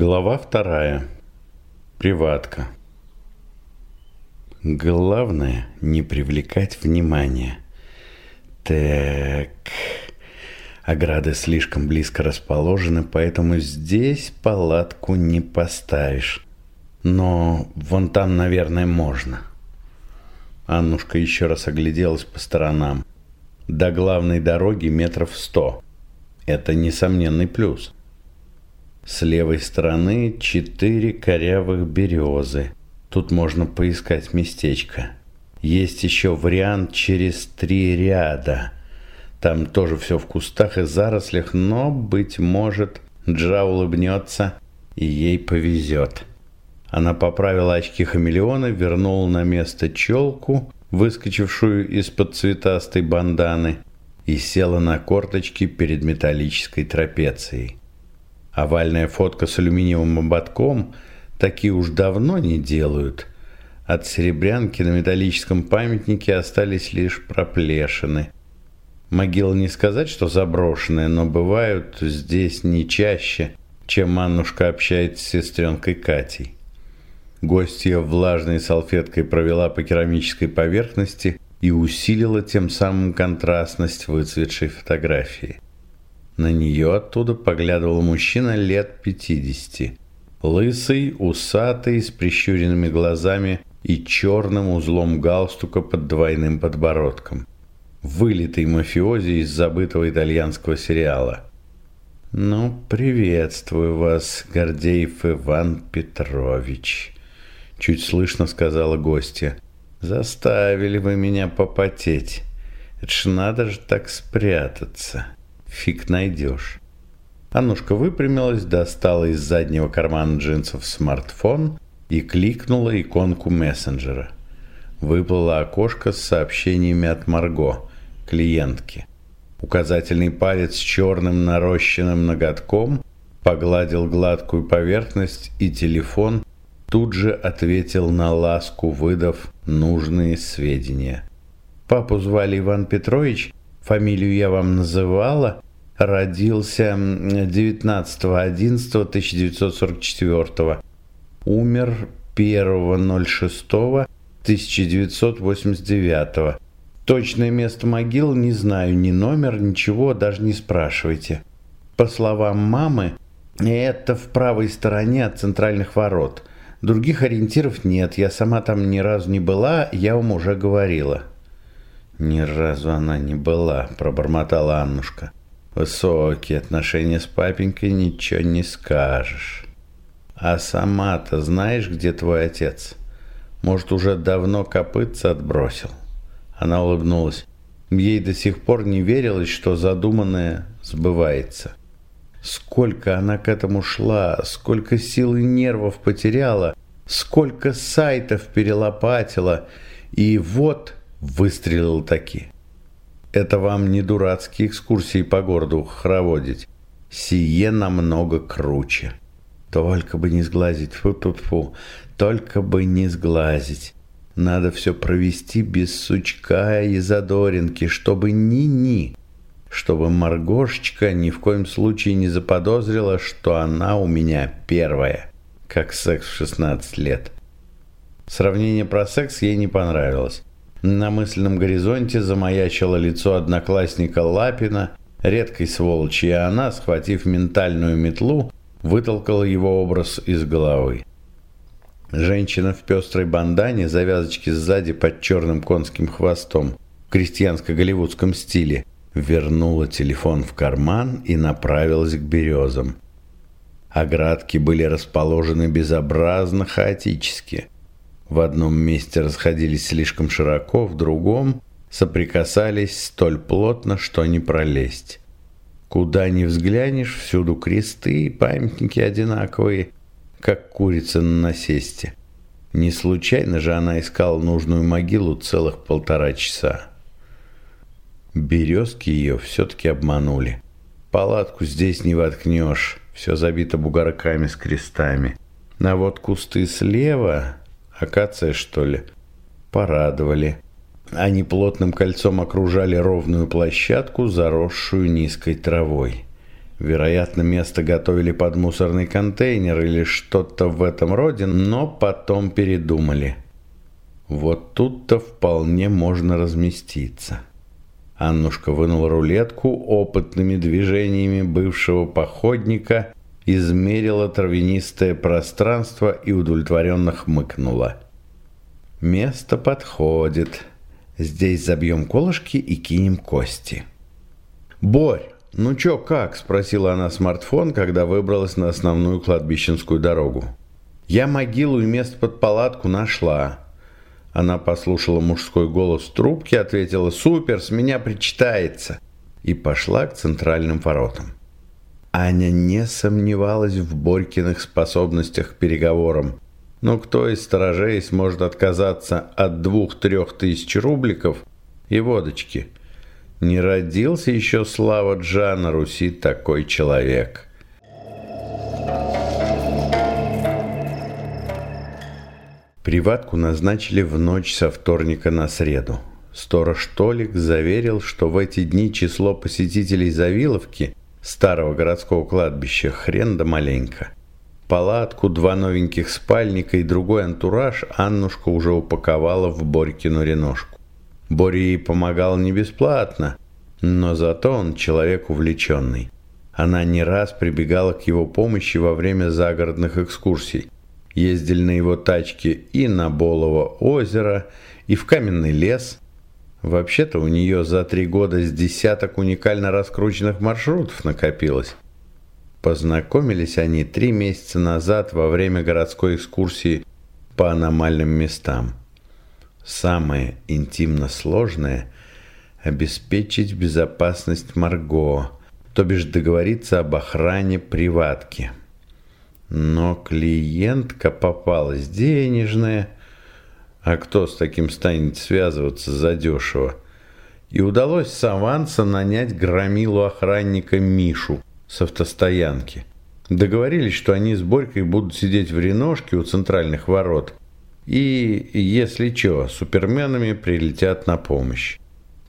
Глава вторая. Приватка. Главное не привлекать внимания. Так. Ограды слишком близко расположены, поэтому здесь палатку не поставишь. Но вон там, наверное, можно. Аннушка еще раз огляделась по сторонам. До главной дороги метров сто. Это несомненный плюс. С левой стороны четыре корявых березы. Тут можно поискать местечко. Есть еще вариант через три ряда. Там тоже все в кустах и зарослях, но, быть может, Джа улыбнется и ей повезет. Она поправила очки хамелеона, вернула на место челку, выскочившую из-под цветастой банданы, и села на корточки перед металлической трапецией. Овальная фотка с алюминиевым ободком такие уж давно не делают. От серебрянки на металлическом памятнике остались лишь проплешины. Могила не сказать, что заброшенная, но бывают здесь не чаще, чем Аннушка общается с сестренкой Катей. Гостья влажной салфеткой провела по керамической поверхности и усилила тем самым контрастность выцветшей фотографии. На нее оттуда поглядывал мужчина лет пятидесяти. Лысый, усатый, с прищуренными глазами и черным узлом галстука под двойным подбородком. Вылитый мафиози из забытого итальянского сериала. «Ну, приветствую вас, Гордеев Иван Петрович», — чуть слышно сказала гостья. «Заставили вы меня попотеть. Это ж надо же так спрятаться» фиг найдешь. Аннушка выпрямилась, достала из заднего кармана джинсов смартфон и кликнула иконку мессенджера. Выплыло окошко с сообщениями от Марго, клиентки. Указательный палец с черным нарощенным ноготком погладил гладкую поверхность, и телефон тут же ответил на ласку, выдав нужные сведения. Папу звали Иван Петрович, фамилию я вам называла, родился 19.11.1944, умер 1.06.1989. Точное место могилы не знаю, ни номер, ничего, даже не спрашивайте. По словам мамы, это в правой стороне от центральных ворот. Других ориентиров нет, я сама там ни разу не была, я вам уже говорила. «Ни разу она не была», – пробормотала Аннушка. «Высокие отношения с папенькой, ничего не скажешь. А сама-то знаешь, где твой отец? Может, уже давно копытца отбросил?» Она улыбнулась. Ей до сих пор не верилось, что задуманное сбывается. Сколько она к этому шла, сколько сил и нервов потеряла, сколько сайтов перелопатила, и вот Выстрелил таки. Это вам не дурацкие экскурсии по городу хороводить. Сие намного круче. Только бы не сглазить, фу-фу-фу, только бы не сглазить. Надо все провести без сучка и задоринки, чтобы ни-ни, чтобы Маргошечка ни в коем случае не заподозрила, что она у меня первая, как секс в 16 лет. Сравнение про секс ей не понравилось. На мысленном горизонте замаячило лицо одноклассника Лапина, редкой сволочи, и она, схватив ментальную метлу, вытолкала его образ из головы. Женщина в пестрой бандане, завязочки сзади под черным конским хвостом, в крестьянско-голливудском стиле, вернула телефон в карман и направилась к березам. Оградки были расположены безобразно хаотически – в одном месте расходились слишком широко, в другом соприкасались столь плотно, что не пролезть. Куда ни взглянешь, всюду кресты и памятники одинаковые, как курица на насесте. Не случайно же она искала нужную могилу целых полтора часа. Березки ее все-таки обманули. Палатку здесь не воткнешь, все забито бугорками с крестами. А вот кусты слева Акация, что ли? Порадовали. Они плотным кольцом окружали ровную площадку, заросшую низкой травой. Вероятно, место готовили под мусорный контейнер или что-то в этом роде, но потом передумали. Вот тут-то вполне можно разместиться. Аннушка вынула рулетку опытными движениями бывшего походника, измерила травянистое пространство и удовлетворенно хмыкнула. «Место подходит. Здесь забьем колышки и кинем кости». «Борь, ну чё, как?» – спросила она смартфон, когда выбралась на основную кладбищенскую дорогу. «Я могилу и место под палатку нашла. Она послушала мужской голос в трубке, ответила «Супер, с меня причитается!» и пошла к центральным воротам. Аня не сомневалась в Борькиных способностях к переговорам. Но кто из сторожей сможет отказаться от двух-трех тысяч рубликов и водочки? Не родился еще Слава Джана Руси такой человек. Приватку назначили в ночь со вторника на среду. Сторож Толик заверил, что в эти дни число посетителей Завиловки, старого городского кладбища, хрен да маленько. Палатку, два новеньких спальника и другой антураж Аннушка уже упаковала в Борькину реношку. Боря ей помогал не бесплатно, но зато он человек увлеченный. Она не раз прибегала к его помощи во время загородных экскурсий – ездили на его тачке и на Боломо озеро, и в Каменный лес. Вообще-то у нее за три года с десяток уникально раскрученных маршрутов накопилось. Познакомились они три месяца назад во время городской экскурсии по аномальным местам. Самое интимно сложное – обеспечить безопасность Марго, то бишь договориться об охране приватки – но клиентка попалась денежная. А кто с таким станет связываться задешево? И удалось с аванса нанять громилу охранника Мишу с автостоянки. Договорились, что они с Борькой будут сидеть в реношке у центральных ворот. И, если что, суперменами прилетят на помощь.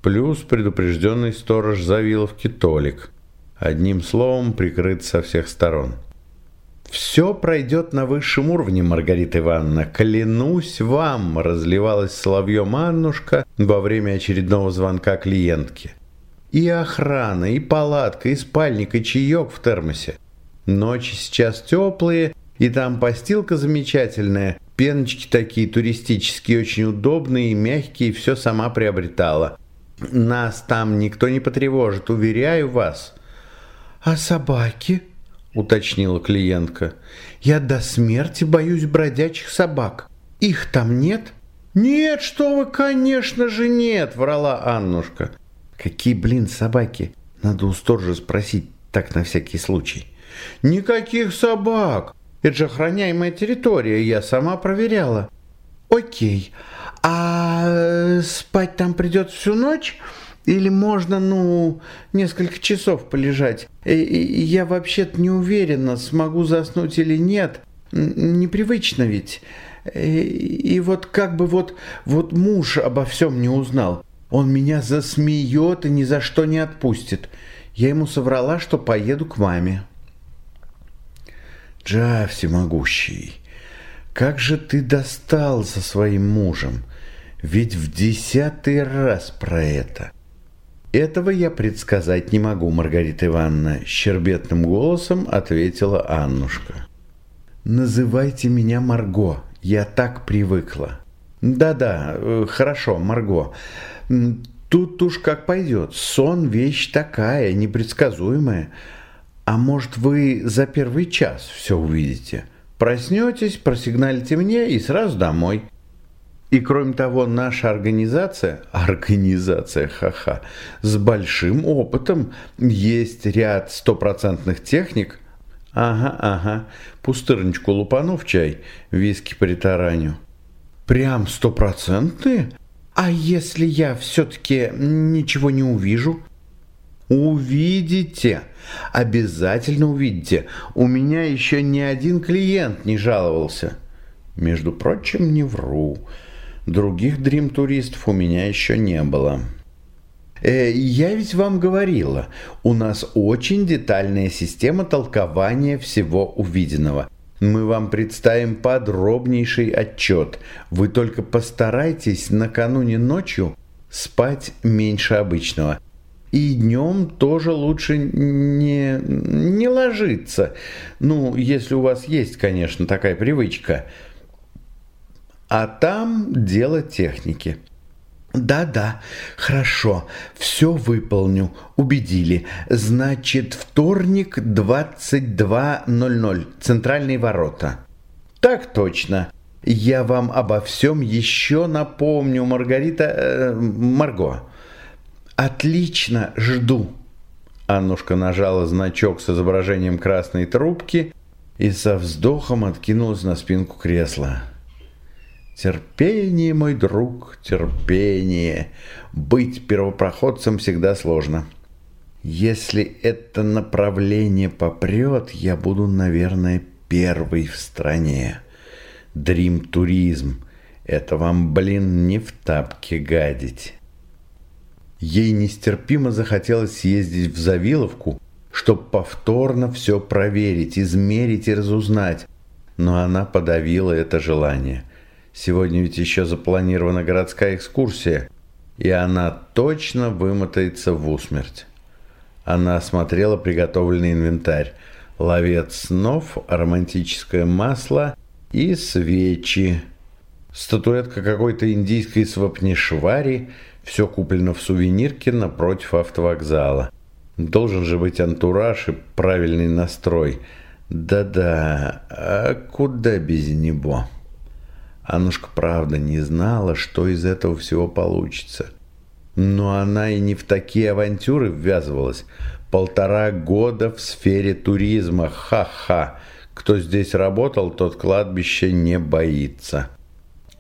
Плюс предупрежденный сторож Завиловки Толик. Одним словом, прикрыт со всех сторон. «Все пройдет на высшем уровне, Маргарита Ивановна. Клянусь вам!» – разливалась соловьем Аннушка во время очередного звонка клиентки. «И охрана, и палатка, и спальник, и чаек в термосе. Ночи сейчас теплые, и там постилка замечательная. Пеночки такие туристические, очень удобные и мягкие, все сама приобретала. Нас там никто не потревожит, уверяю вас». «А собаки?» – уточнила клиентка. «Я до смерти боюсь бродячих собак. Их там нет?» «Нет, что вы, конечно же нет!» – врала Аннушка. «Какие, блин, собаки?» Надо у сторожа спросить, так на всякий случай. «Никаких собак! Это же охраняемая территория, я сама проверяла». «Окей, а спать там придется всю ночь?» Или можно, ну, несколько часов полежать. Я вообще-то не уверена, смогу заснуть или нет. Непривычно ведь. И вот как бы вот, вот муж обо всем не узнал. Он меня засмеет и ни за что не отпустит. Я ему соврала, что поеду к маме. Джа, всемогущий, как же ты достал со своим мужем? Ведь в десятый раз про это. «Этого я предсказать не могу, Маргарита Ивановна», – щербетным голосом ответила Аннушка. «Называйте меня Марго, я так привыкла». «Да-да, э, хорошо, Марго. Тут уж как пойдет. Сон – вещь такая, непредсказуемая. А может, вы за первый час все увидите? Проснетесь, просигналите мне и сразу домой». И кроме того, наша организация, организация, ха-ха, с большим опытом, есть ряд стопроцентных техник. Ага, ага, пустырничку лупану в чай, виски притараню. Прям стопроцентные? А если я все-таки ничего не увижу? Увидите, обязательно увидите. У меня еще ни один клиент не жаловался. Между прочим, не вру. Других дрим-туристов у меня еще не было. Э, я ведь вам говорила, у нас очень детальная система толкования всего увиденного. Мы вам представим подробнейший отчет. Вы только постарайтесь накануне ночью спать меньше обычного. И днем тоже лучше не, не ложиться. Ну, если у вас есть, конечно, такая привычка. А там дело техники. «Да-да, хорошо, все выполню, убедили. Значит, вторник, 22.00, центральные ворота». «Так точно. Я вам обо всем еще напомню, Маргарита... Э, Марго». «Отлично, жду». Аннушка нажала значок с изображением красной трубки и со вздохом откинулась на спинку кресла. Терпение, мой друг, терпение. Быть первопроходцем всегда сложно. Если это направление попрет, я буду, наверное, первый в стране. Дрим-туризм. Это вам, блин, не в тапке гадить. Ей нестерпимо захотелось съездить в Завиловку, чтобы повторно все проверить, измерить и разузнать. Но она подавила это желание. Сегодня ведь еще запланирована городская экскурсия, и она точно вымотается в усмерть. Она осмотрела приготовленный инвентарь. Ловец снов, романтическое масло и свечи. Статуэтка какой-то индийской свапнешвари. Все куплено в сувенирке напротив автовокзала. Должен же быть антураж и правильный настрой. Да-да, а куда без него? Аннушка правда не знала, что из этого всего получится. Но она и не в такие авантюры ввязывалась. Полтора года в сфере туризма. Ха-ха. Кто здесь работал, тот кладбище не боится.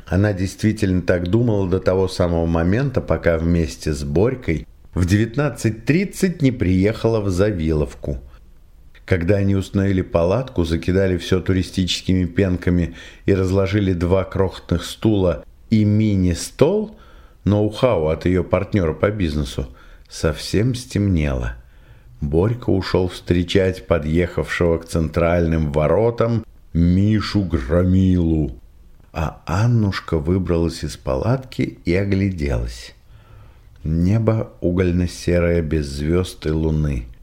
Она действительно так думала до того самого момента, пока вместе с Борькой в 19.30 не приехала в Завиловку – когда они установили палатку, закидали все туристическими пенками и разложили два крохотных стула и мини-стол, ноу-хау от ее партнера по бизнесу, совсем стемнело. Борька ушел встречать подъехавшего к центральным воротам Мишу Громилу. А Аннушка выбралась из палатки и огляделась. Небо угольно-серое без звезд и луны –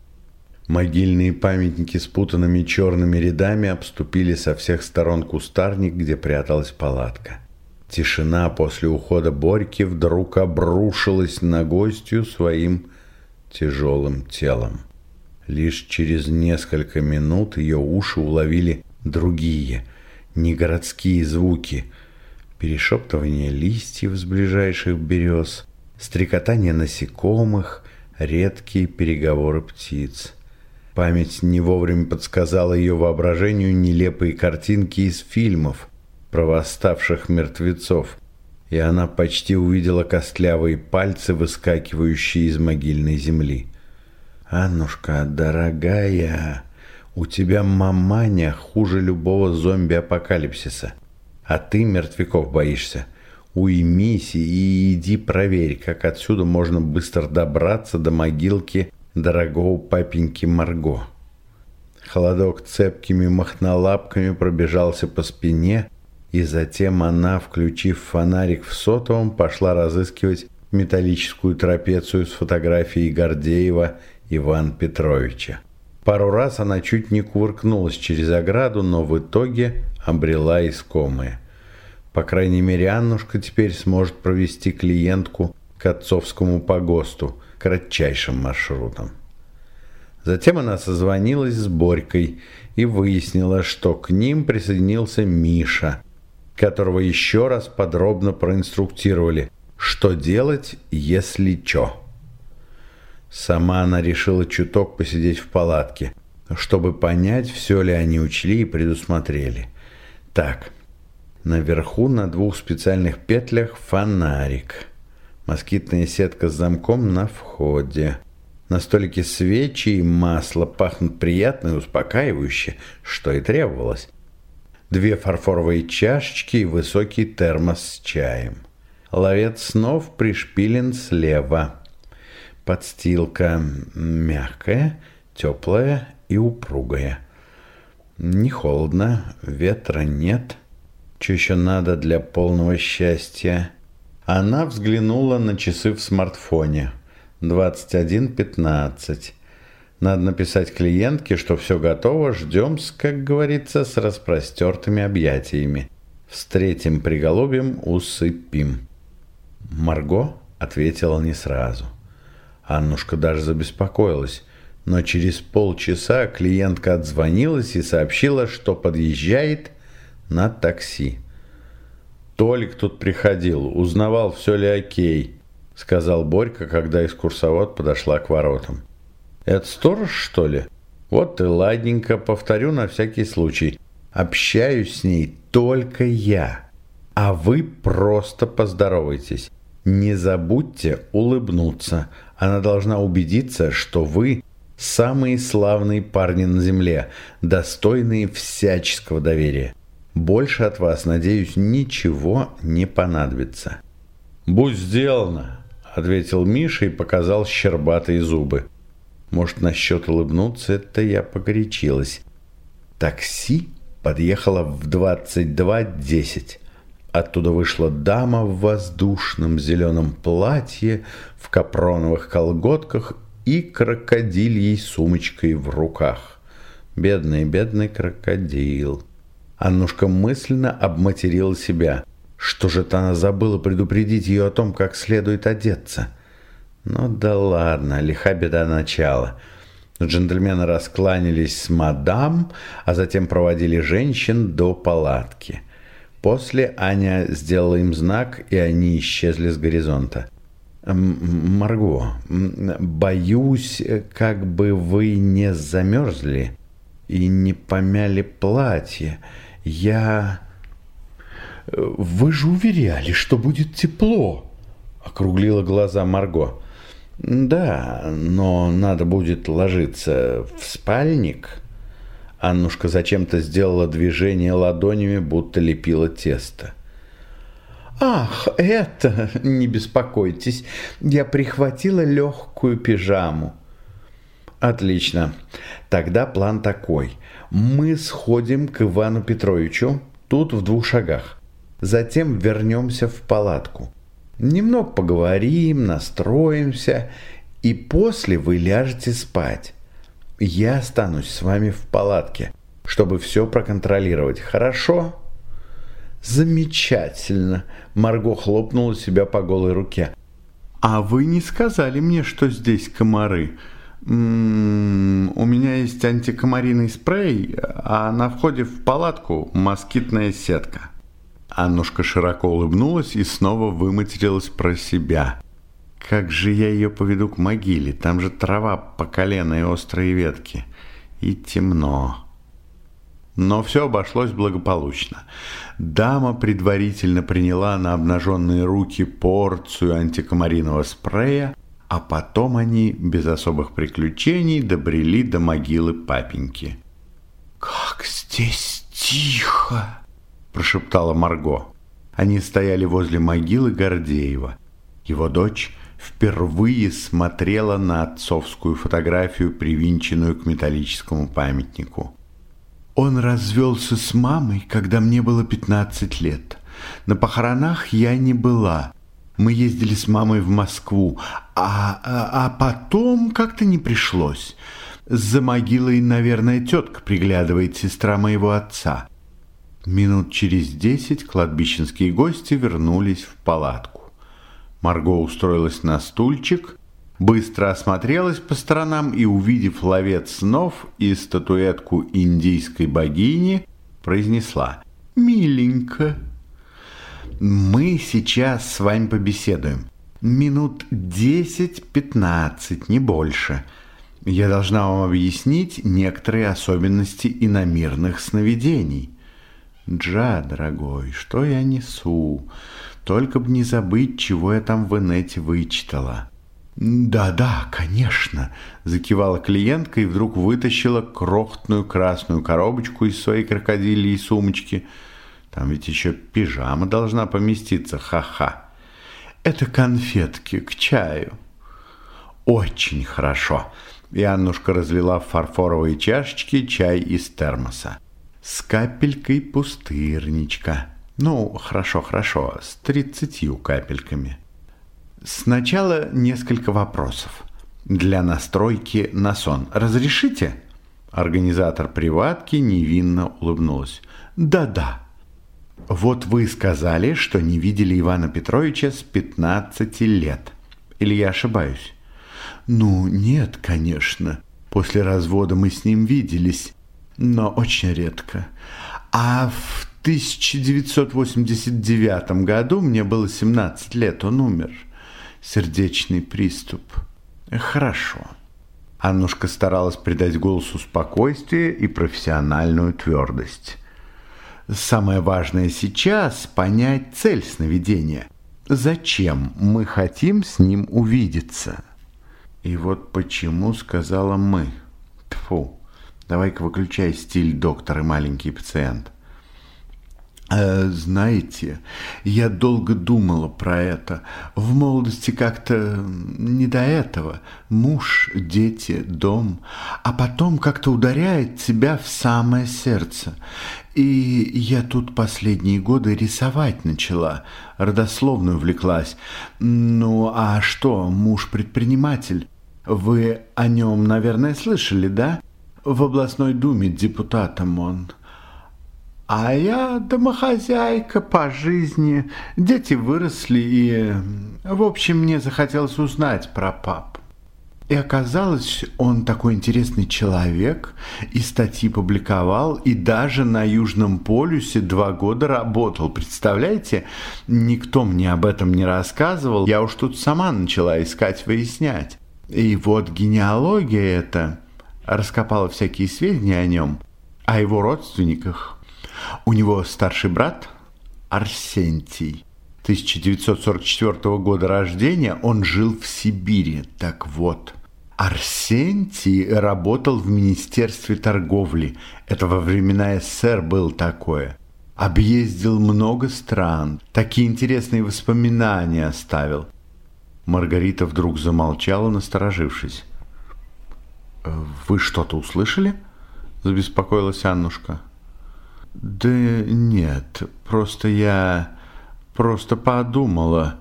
Могильные памятники с путанными черными рядами обступили со всех сторон кустарник, где пряталась палатка. Тишина после ухода Борьки вдруг обрушилась на гостью своим тяжелым телом. Лишь через несколько минут ее уши уловили другие, не городские звуки. Перешептывание листьев с ближайших берез, стрекотание насекомых, редкие переговоры птиц. Память не вовремя подсказала ее воображению нелепые картинки из фильмов про восставших мертвецов, и она почти увидела костлявые пальцы, выскакивающие из могильной земли. «Аннушка, дорогая, у тебя маманя хуже любого зомби-апокалипсиса, а ты мертвяков боишься. Уймись и иди проверь, как отсюда можно быстро добраться до могилки дорогого папеньки Марго. Холодок цепкими махнолапками пробежался по спине, и затем она, включив фонарик в сотовом, пошла разыскивать металлическую трапецию с фотографией Гордеева Ивана Петровича. Пару раз она чуть не кувыркнулась через ограду, но в итоге обрела искомое. По крайней мере, Аннушка теперь сможет провести клиентку к отцовскому погосту – кратчайшим маршрутом. Затем она созвонилась с Борькой и выяснила, что к ним присоединился Миша, которого еще раз подробно проинструктировали, что делать, если чё. Сама она решила чуток посидеть в палатке, чтобы понять, все ли они учли и предусмотрели. Так, наверху на двух специальных петлях фонарик – Москитная сетка с замком на входе. На столике свечи и масло пахнут приятно и успокаивающе, что и требовалось. Две фарфоровые чашечки и высокий термос с чаем. Ловец снов пришпилен слева. Подстилка мягкая, теплая и упругая. Не холодно, ветра нет. Что еще надо для полного счастья? Она взглянула на часы в смартфоне. 21.15. Надо написать клиентке, что все готово, ждем, как говорится, с распростертыми объятиями. Встретим, приголубим, усыпим. Марго ответила не сразу. Аннушка даже забеспокоилась, но через полчаса клиентка отзвонилась и сообщила, что подъезжает на такси. «Толик тут приходил, узнавал, все ли окей», — сказал Борька, когда экскурсовод подошла к воротам. «Это сторож, что ли? Вот и ладненько, повторю на всякий случай. Общаюсь с ней только я, а вы просто поздоровайтесь. Не забудьте улыбнуться. Она должна убедиться, что вы самые славные парни на земле, достойные всяческого доверия. Больше от вас, надеюсь, ничего не понадобится. «Будь сделано», — ответил Миша и показал щербатые зубы. Может, насчет улыбнуться это я погорячилась. Такси подъехало в 22.10. Оттуда вышла дама в воздушном зеленом платье, в капроновых колготках и крокодильей сумочкой в руках. Бедный, бедный крокодил. Аннушка мысленно обматерила себя. Что же это она забыла предупредить ее о том, как следует одеться? Ну да ладно, лиха беда начала. Джентльмены раскланялись с мадам, а затем проводили женщин до палатки. После Аня сделала им знак, и они исчезли с горизонта. «Марго, боюсь, как бы вы не замерзли и не помяли платье. Я...» «Вы же уверяли, что будет тепло!» — округлила глаза Марго. «Да, но надо будет ложиться в спальник». Аннушка зачем-то сделала движение ладонями, будто лепила тесто. «Ах, это, не беспокойтесь, я прихватила легкую пижаму». «Отлично. Тогда план такой. Мы сходим к Ивану Петровичу, тут в двух шагах. Затем вернемся в палатку. Немного поговорим, настроимся, и после вы ляжете спать. Я останусь с вами в палатке, чтобы все проконтролировать. Хорошо? Замечательно. Марго хлопнула себя по голой руке. А вы не сказали мне, что здесь комары? У меня есть антикомариный спрей, а на входе в палатку москитная сетка. Аннушка широко улыбнулась и снова выматерилась про себя. Как же я ее поведу к могиле? Там же трава по колено и острые ветки. И темно. Но все обошлось благополучно. Дама предварительно приняла на обнаженные руки порцию антикомаринового спрея, а потом они, без особых приключений, добрели до могилы папеньки. «Как здесь тихо!» – прошептала Марго. Они стояли возле могилы Гордеева. Его дочь впервые смотрела на отцовскую фотографию, привинченную к металлическому памятнику. Он развелся с мамой, когда мне было 15 лет. На похоронах я не была. Мы ездили с мамой в Москву, а, а, а потом как-то не пришлось. За могилой, наверное, тетка приглядывает, сестра моего отца. Минут через десять кладбищенские гости вернулись в палатку. Марго устроилась на стульчик, быстро осмотрелась по сторонам и, увидев ловец снов и статуэтку индийской богини, произнесла «Миленько». «Мы сейчас с вами побеседуем. Минут десять-пятнадцать, не больше. Я должна вам объяснить некоторые особенности иномирных сновидений». «Джа, дорогой, что я несу? Только б не забыть, чего я там в инете вычитала». «Да-да, конечно», – закивала клиентка и вдруг вытащила крохотную красную коробочку из своей крокодильей сумочки. Там ведь еще пижама должна поместиться, ха-ха. «Это конфетки к чаю». Очень хорошо. И Аннушка разлила в фарфоровые чашечки чай из термоса. С капелькой пустырничка. Ну, хорошо, хорошо, с тридцатью капельками. Сначала несколько вопросов. Для настройки на сон. Разрешите? Организатор приватки невинно улыбнулась. Да-да. Вот вы сказали, что не видели Ивана Петровича с 15 лет. Или я ошибаюсь? Ну, нет, конечно. После развода мы с ним виделись, но очень редко. А в 1989 году мне было 17 лет, он умер. Сердечный приступ. Хорошо. Аннушка старалась придать голосу спокойствие и профессиональную твердость. Самое важное сейчас – понять цель сновидения. Зачем мы хотим с ним увидеться? И вот почему сказала «мы». Тфу, давай-ка выключай стиль доктор и маленький пациент. Э, знаете, я долго думала про это. В молодости как-то не до этого. Муж, дети, дом. А потом как-то ударяет тебя в самое сердце. И я тут последние годы рисовать начала. Родословную влеклась. Ну, а что, муж предприниматель? Вы о нем, наверное, слышали, да? В областной думе депутатом он. А я домохозяйка по жизни. Дети выросли, и, в общем, мне захотелось узнать про папу. И оказалось, он такой интересный человек, и статьи публиковал, и даже на Южном полюсе два года работал. Представляете, никто мне об этом не рассказывал, я уж тут сама начала искать, выяснять. И вот генеалогия эта раскопала всякие сведения о нем, о его родственниках, у него старший брат Арсентий. 1944 года рождения, он жил в Сибири. Так вот, Арсентий работал в Министерстве торговли. Это во времена СССР был такое. Объездил много стран. Такие интересные воспоминания оставил. Маргарита вдруг замолчала, насторожившись. «Вы что-то услышали?» – забеспокоилась Аннушка. Да нет, просто я просто подумала,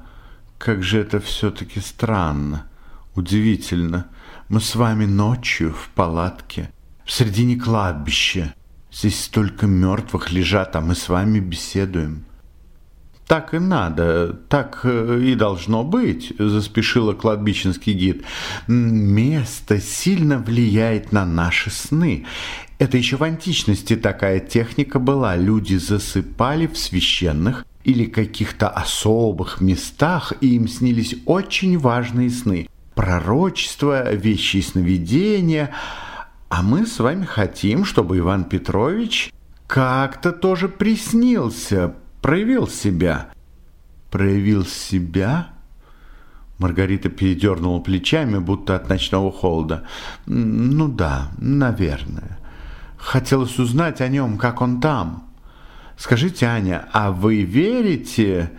как же это все-таки странно, удивительно. Мы с вами ночью в палатке, в середине кладбища. Здесь столько мертвых лежат, а мы с вами беседуем. «Так и надо, так э, и должно быть», – заспешила кладбищенский гид. «Место сильно влияет на наши сны. Это еще в античности такая техника была. Люди засыпали в священных или каких-то особых местах, и им снились очень важные сны. Пророчества, вещи и сновидения. А мы с вами хотим, чтобы Иван Петрович как-то тоже приснился, проявил себя. Проявил себя? Маргарита передернула плечами, будто от ночного холода. Ну да, наверное. Хотелось узнать о нем, как он там. Скажите, Аня, а вы верите,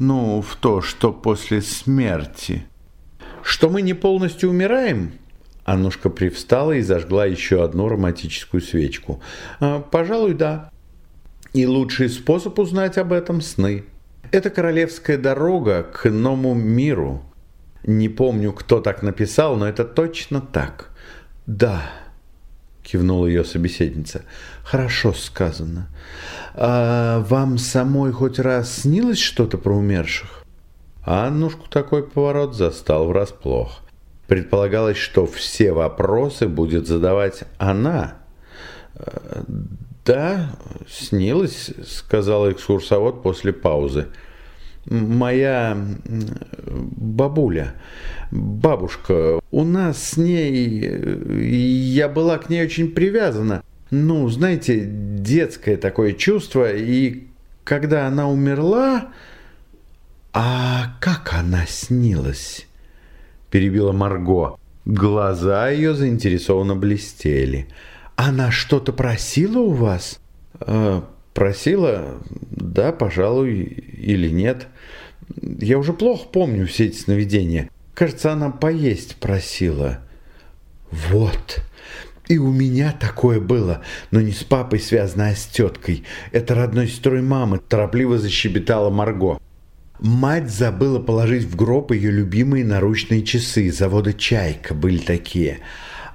ну, в то, что после смерти? Что мы не полностью умираем? Аннушка привстала и зажгла еще одну романтическую свечку. «А, «Пожалуй, да. И лучший способ узнать об этом – сны. Это королевская дорога к иному миру. Не помню, кто так написал, но это точно так. Да, кивнула ее собеседница. Хорошо сказано. А вам самой хоть раз снилось что-то про умерших? Аннушку такой поворот застал врасплох. Предполагалось, что все вопросы будет задавать она. «Да, снилось», — сказал экскурсовод после паузы. «Моя бабуля, бабушка, у нас с ней, я была к ней очень привязана. Ну, знаете, детское такое чувство, и когда она умерла... А как она снилась?» Перебила Марго. Глаза ее заинтересованно блестели. Она что-то просила у вас? Просила? Да, пожалуй, или нет. Я уже плохо помню все эти сновидения. Кажется, она поесть просила. Вот. И у меня такое было, но не с папой связано, а с теткой. Это родной сестрой мамы, торопливо защебетала Марго. Мать забыла положить в гроб ее любимые наручные часы завода «Чайка» были такие.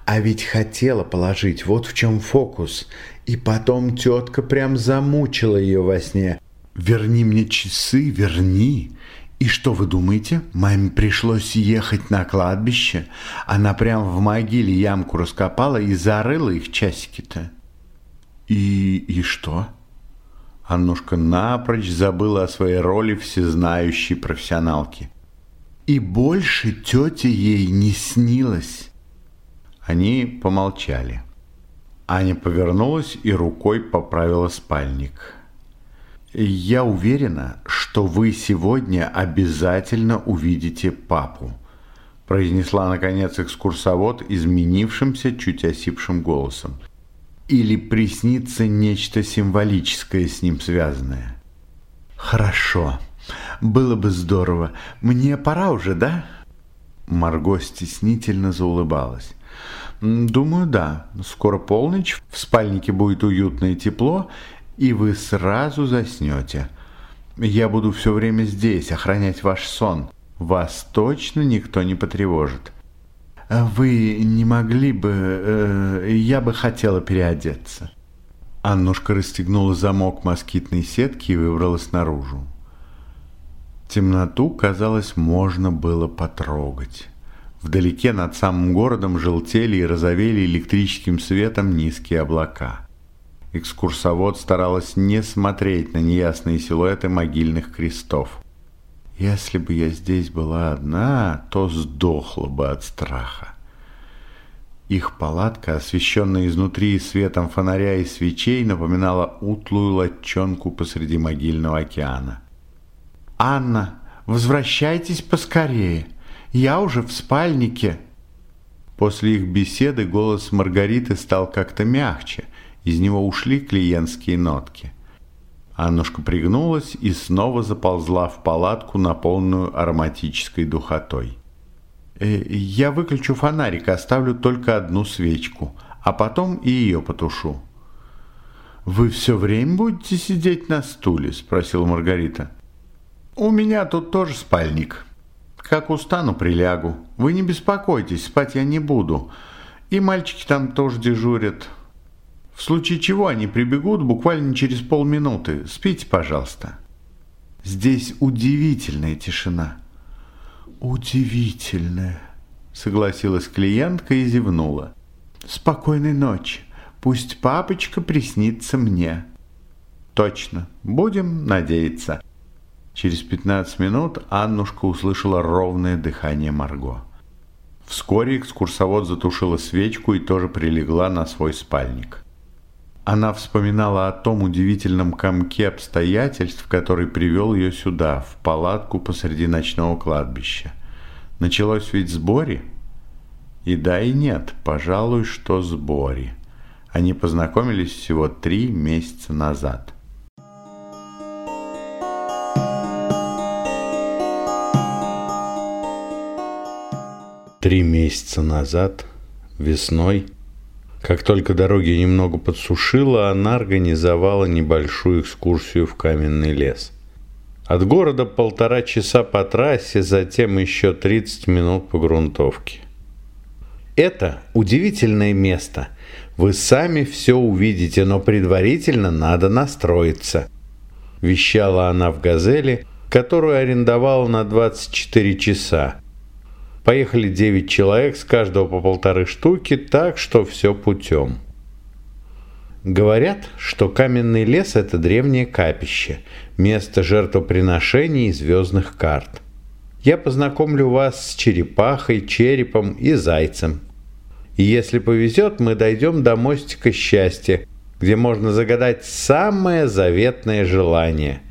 А ведь хотела положить, вот в чем фокус. И потом тетка прям замучила ее во сне. «Верни мне часы, верни!» И что вы думаете? Маме пришлось ехать на кладбище. Она прям в могиле ямку раскопала и зарыла их часики-то. И, и что? Аннушка напрочь забыла о своей роли всезнающей профессионалки. И больше тете ей не снилось. Они помолчали. Аня повернулась и рукой поправила спальник. «Я уверена, что вы сегодня обязательно увидите папу», произнесла, наконец, экскурсовод изменившимся, чуть осипшим голосом или приснится нечто символическое с ним связанное. Хорошо, было бы здорово. Мне пора уже, да? Марго стеснительно заулыбалась. Думаю, да. Скоро полночь, в спальнике будет уютно и тепло, и вы сразу заснете. Я буду все время здесь, охранять ваш сон. Вас точно никто не потревожит. А «Вы не могли бы... Э, я бы хотела переодеться». Аннушка расстегнула замок москитной сетки и выбралась наружу. Темноту, казалось, можно было потрогать. Вдалеке над самым городом желтели и розовели электрическим светом низкие облака. Экскурсовод старалась не смотреть на неясные силуэты могильных крестов. Если бы я здесь была одна, то сдохла бы от страха. Их палатка, освещенная изнутри светом фонаря и свечей, напоминала утлую лодчонку посреди могильного океана. «Анна, возвращайтесь поскорее! Я уже в спальнике!» После их беседы голос Маргариты стал как-то мягче, из него ушли клиентские нотки. Аннушка пригнулась и снова заползла в палатку, наполненную ароматической духотой. «Э, «Я выключу фонарик, оставлю только одну свечку, а потом и ее потушу». «Вы все время будете сидеть на стуле?» – спросила Маргарита. «У меня тут тоже спальник. Как устану, прилягу. Вы не беспокойтесь, спать я не буду. И мальчики там тоже дежурят. В случае чего они прибегут буквально через полминуты. Спите, пожалуйста. Здесь удивительная тишина. Удивительная, согласилась клиентка и зевнула. Спокойной ночи. Пусть папочка приснится мне. Точно. Будем надеяться. Через 15 минут Аннушка услышала ровное дыхание Марго. Вскоре экскурсовод затушила свечку и тоже прилегла на свой спальник. Она вспоминала о том удивительном комке обстоятельств, который привел ее сюда, в палатку посреди ночного кладбища. Началось ведь с Бори? И да, и нет, пожалуй, что с Бори. Они познакомились всего три месяца назад. Три месяца назад, весной, как только дороги немного подсушило, она организовала небольшую экскурсию в каменный лес. От города полтора часа по трассе, затем еще 30 минут по грунтовке. Это удивительное место. Вы сами все увидите, но предварительно надо настроиться. Вещала она в «Газели», которую арендовала на 24 часа. Поехали 9 человек, с каждого по полторы штуки, так что все путем. Говорят, что каменный лес – это древнее капище, место жертвоприношений и звездных карт. Я познакомлю вас с черепахой, черепом и зайцем. И если повезет, мы дойдем до мостика счастья, где можно загадать самое заветное желание.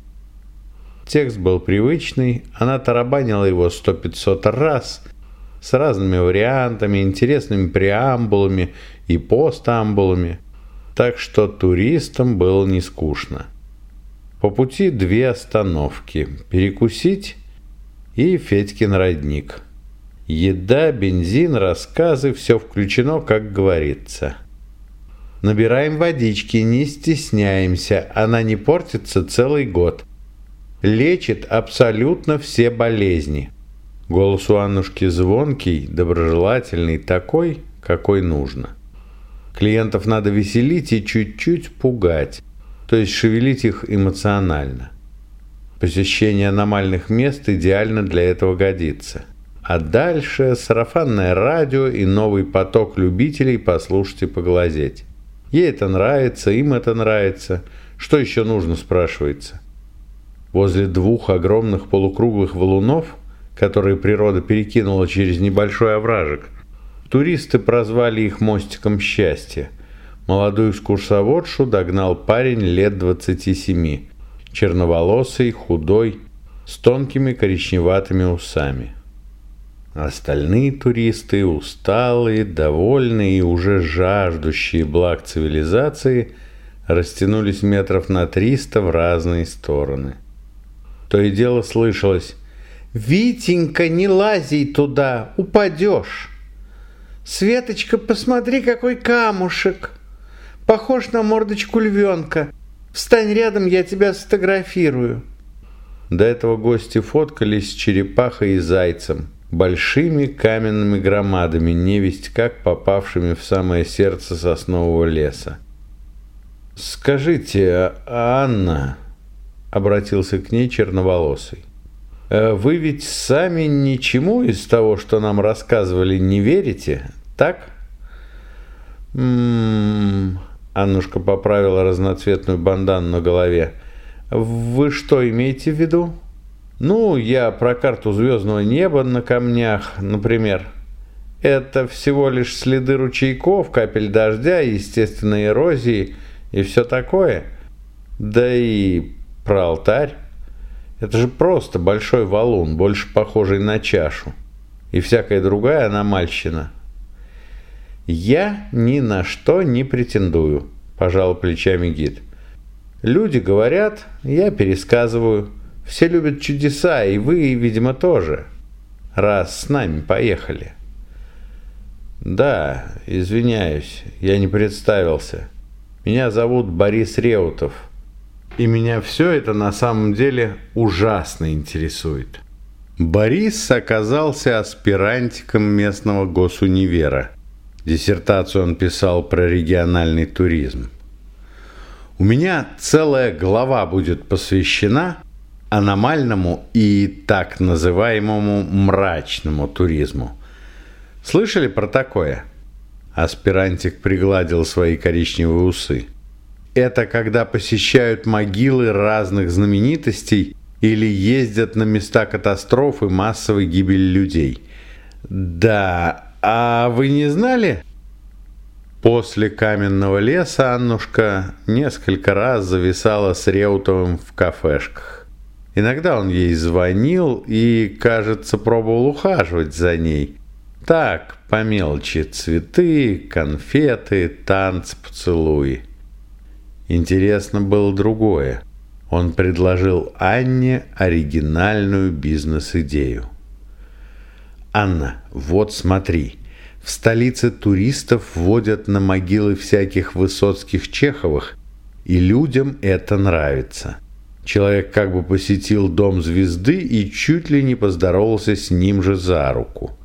Текст был привычный, она тарабанила его сто пятьсот раз – с разными вариантами, интересными преамбулами и постамбулами, так что туристам было не скучно. По пути две остановки – перекусить и Федькин родник. Еда, бензин, рассказы, все включено, как говорится. Набираем водички, не стесняемся, она не портится целый год. Лечит абсолютно все болезни. Голос у Аннушки звонкий, доброжелательный, такой, какой нужно. Клиентов надо веселить и чуть-чуть пугать, то есть шевелить их эмоционально. Посещение аномальных мест идеально для этого годится. А дальше сарафанное радио и новый поток любителей послушать и поглазеть. Ей это нравится, им это нравится. Что еще нужно, спрашивается. Возле двух огромных полукруглых валунов, которые природа перекинула через небольшой овражек, туристы прозвали их мостиком счастья. Молодую экскурсоводшу догнал парень лет 27, черноволосый, худой, с тонкими коричневатыми усами. Остальные туристы, усталые, довольные и уже жаждущие благ цивилизации, растянулись метров на триста в разные стороны. То и дело слышалось «Витенька, не лази туда, упадешь!» «Светочка, посмотри, какой камушек! Похож на мордочку львенка. Встань рядом, я тебя сфотографирую!» До этого гости фоткались с черепахой и зайцем – большими каменными громадами, невесть как попавшими в самое сердце соснового леса. «Скажите, Анна», — обратился к ней черноволосый, «э, «вы ведь сами ничему из того, что нам рассказывали, не верите, так?» «М-м-м», Аннушка поправила разноцветную бандану на голове. «Вы что имеете в виду?» Ну, я про карту звездного неба на камнях, например. Это всего лишь следы ручейков, капель дождя, естественной эрозии и все такое. Да и про алтарь. Это же просто большой валун, больше похожий на чашу. И всякая другая аномальщина. Я ни на что не претендую, пожал плечами гид. Люди говорят, я пересказываю. Все любят чудеса, и вы, видимо, тоже. Раз с нами поехали. Да, извиняюсь, я не представился. Меня зовут Борис Реутов. И меня все это на самом деле ужасно интересует. Борис оказался аспирантиком местного госунивера. Диссертацию он писал про региональный туризм. У меня целая глава будет посвящена аномальному и так называемому мрачному туризму. Слышали про такое? Аспирантик пригладил свои коричневые усы. Это когда посещают могилы разных знаменитостей или ездят на места катастрофы массовой гибели людей. Да, а вы не знали? После каменного леса Аннушка несколько раз зависала с Реутовым в кафешках. Иногда он ей звонил и, кажется, пробовал ухаживать за ней. Так, по мелочи, цветы, конфеты, танцы, поцелуи. Интересно было другое. Он предложил Анне оригинальную бизнес-идею. «Анна, вот смотри, в столице туристов водят на могилы всяких Высоцких Чеховых, и людям это нравится. Человек как бы посетил дом звезды и чуть ли не поздоровался с ним же за руку.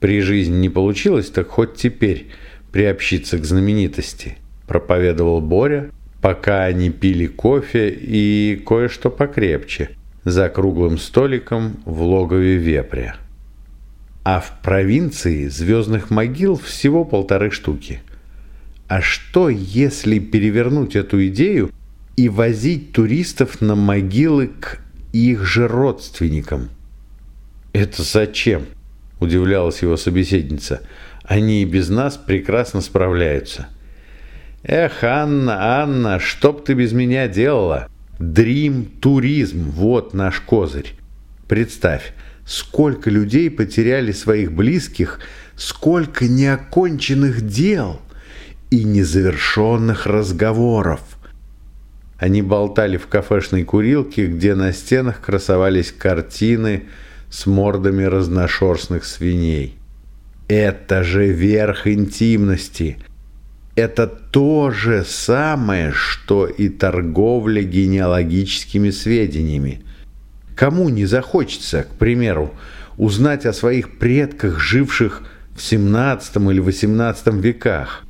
При жизни не получилось, так хоть теперь приобщиться к знаменитости, проповедовал Боря, пока они пили кофе и кое-что покрепче за круглым столиком в логове вепря. А в провинции звездных могил всего полторы штуки. А что, если перевернуть эту идею – и возить туристов на могилы к их же родственникам. «Это зачем?» – удивлялась его собеседница. «Они и без нас прекрасно справляются». «Эх, Анна, Анна, что б ты без меня делала? Дрим-туризм – вот наш козырь. Представь, сколько людей потеряли своих близких, сколько неоконченных дел и незавершенных разговоров. Они болтали в кафешной курилке, где на стенах красовались картины с мордами разношерстных свиней. Это же верх интимности. Это то же самое, что и торговля генеалогическими сведениями. Кому не захочется, к примеру, узнать о своих предках, живших в 17 или 18 веках,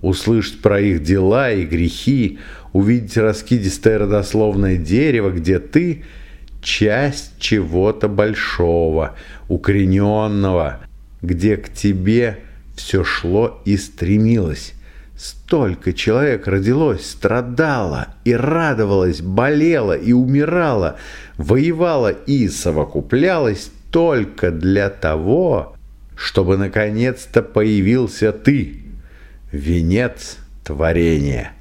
услышать про их дела и грехи, увидеть раскидистое родословное дерево, где ты – часть чего-то большого, укорененного, где к тебе все шло и стремилось. Столько человек родилось, страдало и радовалось, болело и умирало, воевало и совокуплялось только для того, чтобы наконец-то появился ты, венец творения.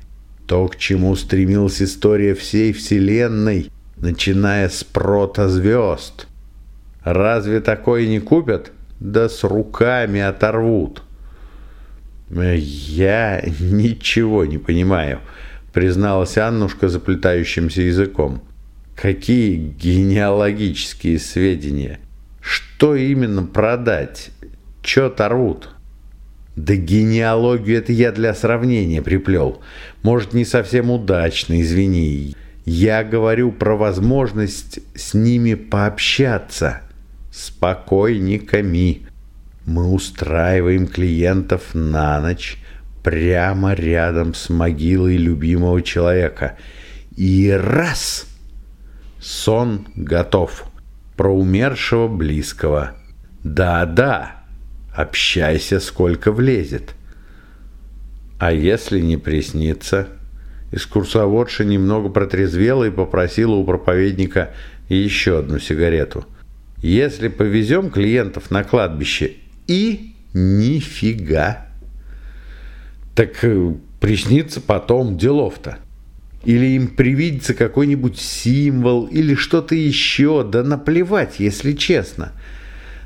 То, к чему стремилась история всей Вселенной – начиная с протозвезд. Разве такое не купят? Да с руками оторвут. Я ничего не понимаю, призналась Аннушка заплетающимся языком. Какие генеалогические сведения? Что именно продать? Чё оторвут? Да генеалогию это я для сравнения приплел. Может, не совсем удачно, извини. Я говорю про возможность с ними пообщаться. Спокойниками. Мы устраиваем клиентов на ночь прямо рядом с могилой любимого человека. И раз! Сон готов. Про умершего близкого. Да-да, общайся сколько влезет. А если не приснится – Экскурсоводша немного протрезвела и попросила у проповедника еще одну сигарету. «Если повезем клиентов на кладбище, и нифига!» «Так э, приснится потом делов-то!» Или им привидится какой-нибудь символ или что-то еще, да наплевать, если честно.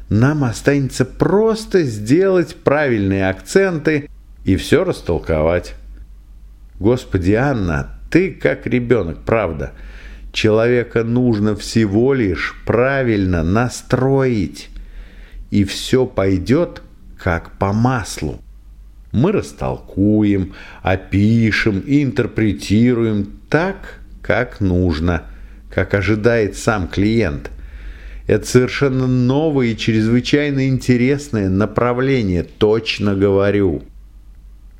Нам останется просто сделать правильные акценты и все растолковать. Господи, Анна, ты как ребенок, правда. Человека нужно всего лишь правильно настроить, и все пойдет как по маслу. Мы растолкуем, опишем и интерпретируем так, как нужно, как ожидает сам клиент. Это совершенно новое и чрезвычайно интересное направление, точно говорю.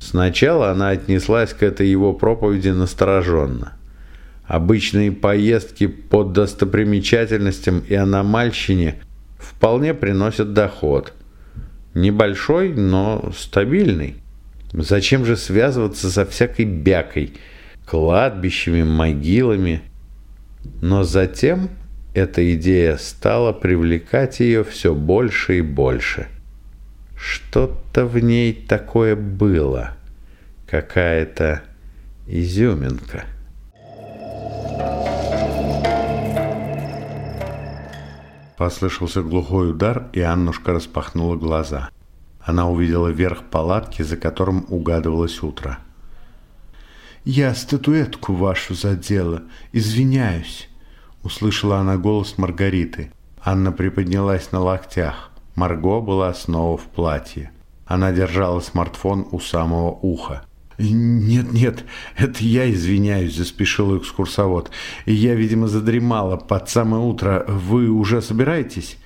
Сначала она отнеслась к этой его проповеди настороженно. Обычные поездки по достопримечательностям и аномальщине вполне приносят доход. Небольшой, но стабильный. Зачем же связываться со всякой бякой, кладбищами, могилами? Но затем эта идея стала привлекать ее все больше и больше – что-то в ней такое было. Какая-то изюминка. Послышался глухой удар, и Аннушка распахнула глаза. Она увидела верх палатки, за которым угадывалось утро. «Я статуэтку вашу задела. Извиняюсь», — услышала она голос Маргариты. Анна приподнялась на локтях. Марго была снова в платье. Она держала смартфон у самого уха. «Нет-нет, это я извиняюсь», – заспешил экскурсовод. «Я, видимо, задремала под самое утро. Вы уже собираетесь?»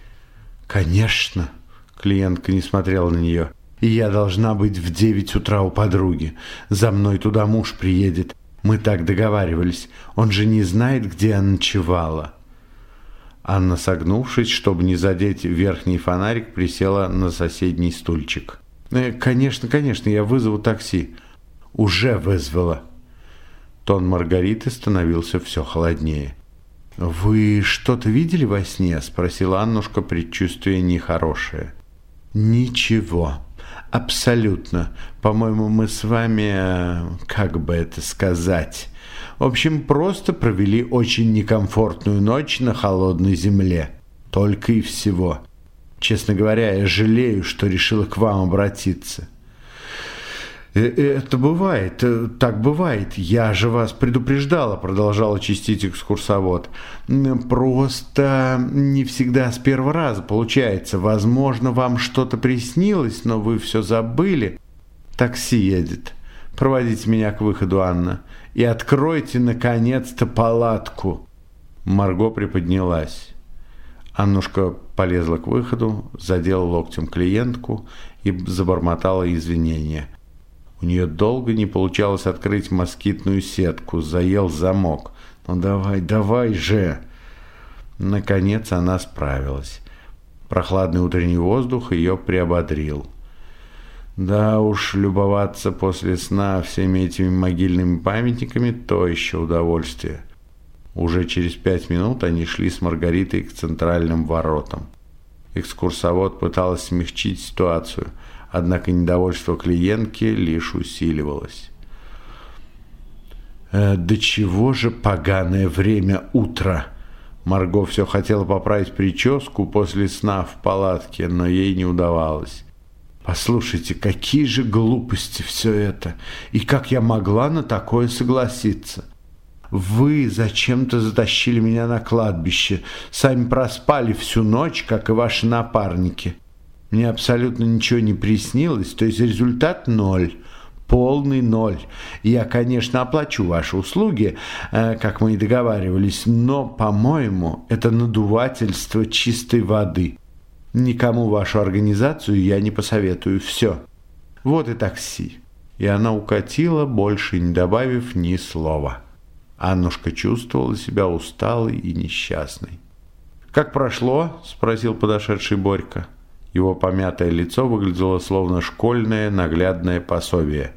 «Конечно», – клиентка не смотрела на нее. «Я должна быть в девять утра у подруги. За мной туда муж приедет. Мы так договаривались. Он же не знает, где я ночевала». Анна, согнувшись, чтобы не задеть верхний фонарик, присела на соседний стульчик. «Э, «Конечно, конечно, я вызову такси». «Уже вызвала». Тон Маргариты становился все холоднее. «Вы что-то видели во сне?» – спросила Аннушка, предчувствуя нехорошее. «Ничего. Абсолютно. По-моему, мы с вами, э, как бы это сказать, в общем, просто провели очень некомфортную ночь на холодной земле. Только и всего. Честно говоря, я жалею, что решила к вам обратиться. «Э, «Это бывает, э, так бывает. Я же вас предупреждала», — продолжала чистить экскурсовод. «Просто не всегда с первого раза получается. Возможно, вам что-то приснилось, но вы все забыли. Такси едет. Проводите меня к выходу, Анна, и откройте, наконец-то, палатку». Марго приподнялась. Аннушка полезла к выходу, задела локтем клиентку и забормотала извинения. У нее долго не получалось открыть москитную сетку, заел замок. «Ну давай, давай же!» Наконец она справилась. Прохладный утренний воздух ее приободрил. Да уж, любоваться после сна всеми этими могильными памятниками – то еще удовольствие. Уже через пять минут они шли с Маргаритой к центральным воротам. Экскурсовод пыталась смягчить ситуацию – однако недовольство клиентки лишь усиливалось. «Э, «Да чего же поганое время утра!» Марго все хотела поправить прическу после сна в палатке, но ей не удавалось. «Послушайте, какие же глупости все это! И как я могла на такое согласиться?» Вы зачем-то затащили меня на кладбище, сами проспали всю ночь, как и ваши напарники. Мне абсолютно ничего не приснилось, то есть результат ноль полный ноль. Я, конечно, оплачу ваши услуги, э, как мы и договаривались, но, по-моему, это надувательство чистой воды. Никому вашу организацию я не посоветую. Все. Вот и такси. И она укатила, больше не добавив ни слова. Аннушка чувствовала себя усталой и несчастной. «Как прошло?» – спросил подошедший Борька. Его помятое лицо выглядело словно школьное наглядное пособие.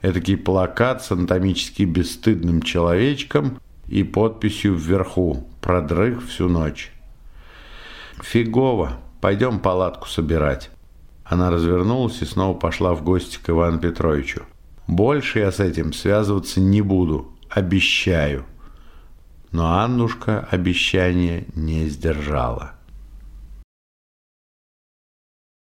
Этакий плакат с анатомически бесстыдным человечком и подписью вверху «Продрых всю ночь». «Фигово. Пойдем палатку собирать». Она развернулась и снова пошла в гости к Ивану Петровичу. «Больше я с этим связываться не буду. Обещаю». Но Аннушка обещание не сдержала.